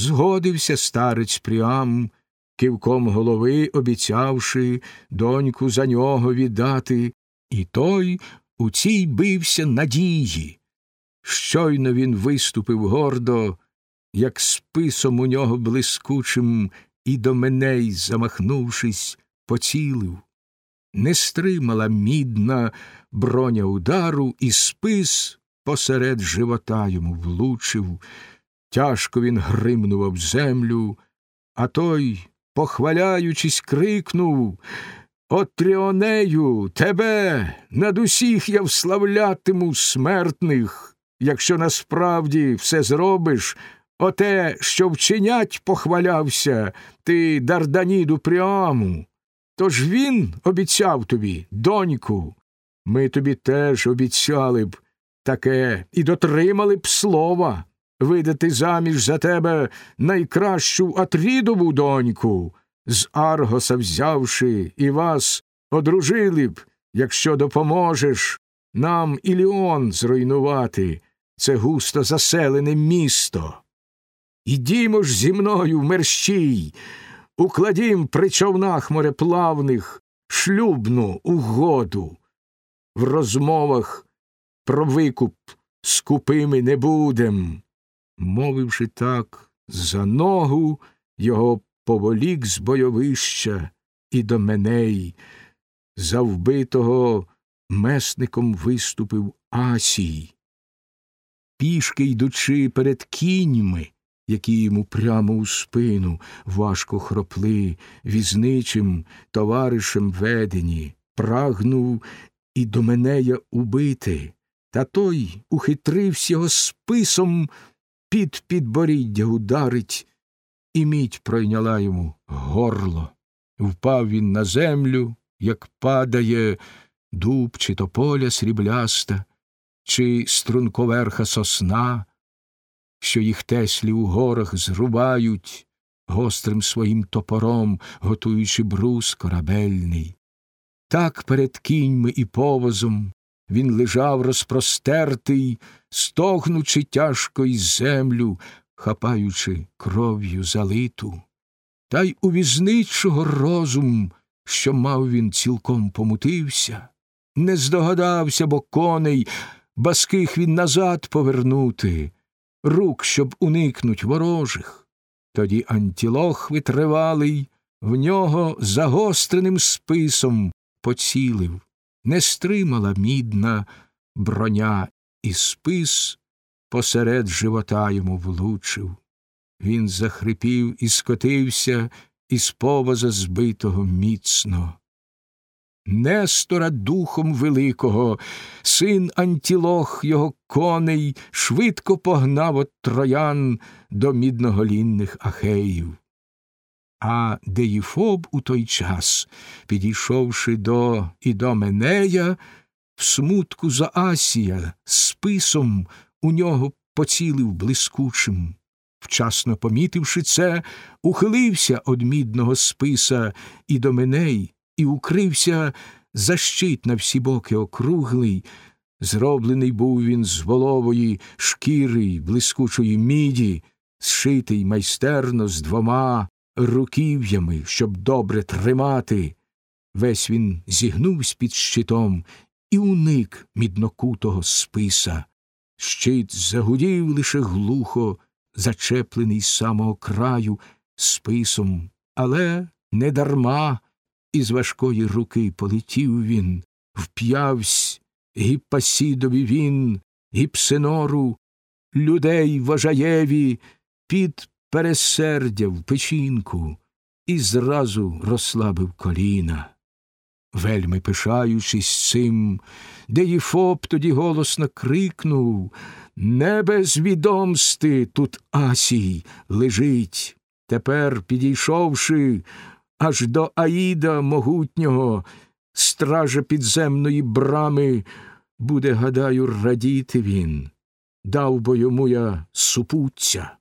Згодився старець Пріам, кивком голови обіцявши доньку за нього віддати, і той у цій бився надії. Щойно він виступив гордо, як списом у нього блискучим, і до меней, замахнувшись, поцілив. Не стримала мідна броня удару, і спис посеред живота йому влучив. Тяжко він гримнув об землю, а той, похваляючись, крикнув От Тріонею, тебе над усіх я вславлятиму смертних, якщо насправді все зробиш, оте, що вчинять, похвалявся, ти Дарданіду Пріаму. Тож він обіцяв тобі, доньку. Ми тобі теж обіцяли б таке і дотримали б слова видати заміж за тебе найкращу Атрідову доньку, з Аргоса взявши, і вас одружили б, якщо допоможеш нам Іліон зруйнувати, це густо заселене місто. Ідімо ж зі мною мерщій, укладім при човнах мореплавних шлюбну угоду. В розмовах про викуп скупими не будем. Мовивши так, за ногу його поволік з бойовища і до меней, за вбитого месником виступив Асій. Пішки йдучи перед кіньми, які йому прямо у спину важко хропли, візничим товаришем ведені, прагнув і до менея убити, та той ухитрився його списом під підборіддя ударить, і мідь пройняла йому горло. Впав він на землю, як падає дуб, чи тополя срібляста, чи струнковерха сосна, що їх теслі у горах зрубають гострим своїм топором, готуючи брус корабельний. Так перед кіньми і повозом він лежав розпростертий, стогнучи тяжко й землю, хапаючи кров'ю залиту. Та й у візничого розум, що мав він, цілком помутився, не здогадався, бо коней баских він назад повернути, рук, щоб уникнуть ворожих. Тоді антілох витривалий в нього загостреним списом поцілив, не стримала мідна броня, і спис посеред живота йому влучив. Він захрипів і скотився із повоза збитого міцно. Нестора духом великого, син Антілох його коней, швидко погнав от троян до мідноголінних ахеїв. А Деїфоб у той час, підійшовши до Ідоменея, в смутку за Асія списом у нього поцілив блискучим. Вчасно помітивши це, ухилився од мідного списа Ідоменей і укрився за щит на всі боки округлий. Зроблений був він з волової шкіри й блискучої міді, зшитий майстерно з двома руків'ями, щоб добре тримати. Весь він зігнувся під щитом і уник міднокутого списа. Щит загудів лише глухо, зачеплений з самого краю списом, але не дарма із важкої руки полетів він, вп'явсь гіппасідові він, гіпсинору, людей важаєві під пересердя в печінку і зразу розслабив коліна. Вельми пишаючись цим, Деїфоб тоді голосно крикнув Не без відомсти тут Асій лежить. Тепер, підійшовши аж до Аїда могутнього, стража підземної брами, буде, гадаю, радіти він. Дав бо йому я супуття